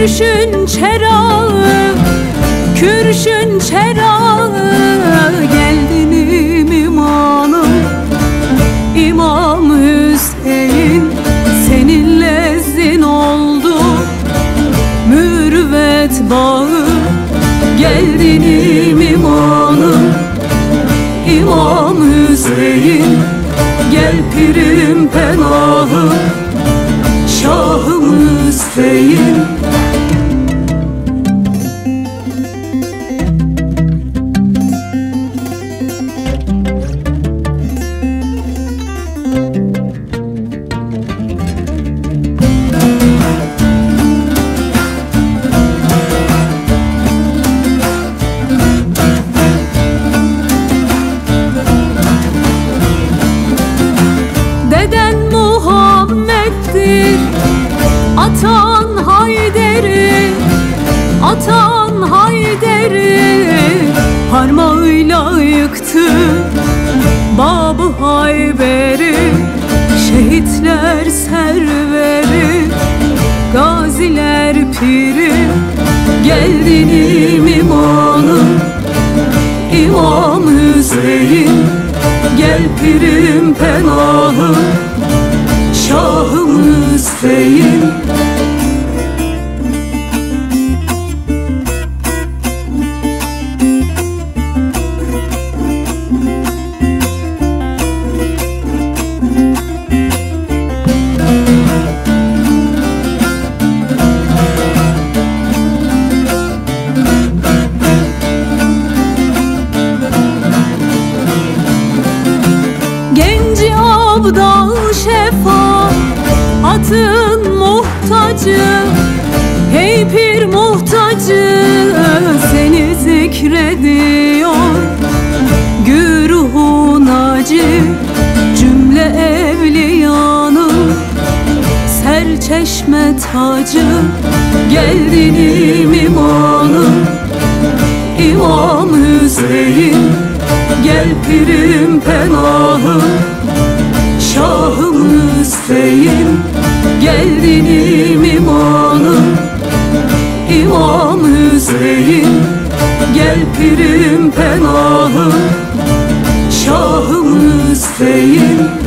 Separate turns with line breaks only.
Kürşün çerağı Kürşün çerağı. Geldinim imanım İmam Hüseyin Seninle zin oldu. Mürvet bağı Geldinim imanım. İmam Hüseyin Gel pirim penahım Şahım Hüseyin Muhammed'dir Atan Hayder'i Atan Hayder'i. Parmağıyla yıktı Babı Hayber'i Şehitler serveri. Gaziler piri Geldin imanım İmam Hüseyin Gel pirim penahım Şahım Atın muhtacı. Hey pir muhtacı Seni zikrediyor. Güruhu naci Cümle evliyanın Serçeşme tacı Geldin imanım İmam Hüseyin Gel pirim penahım Şahım Hüseyin Geldinim imanım İmam Hüseyin Gel pirim penahım. Şahım Hüseyin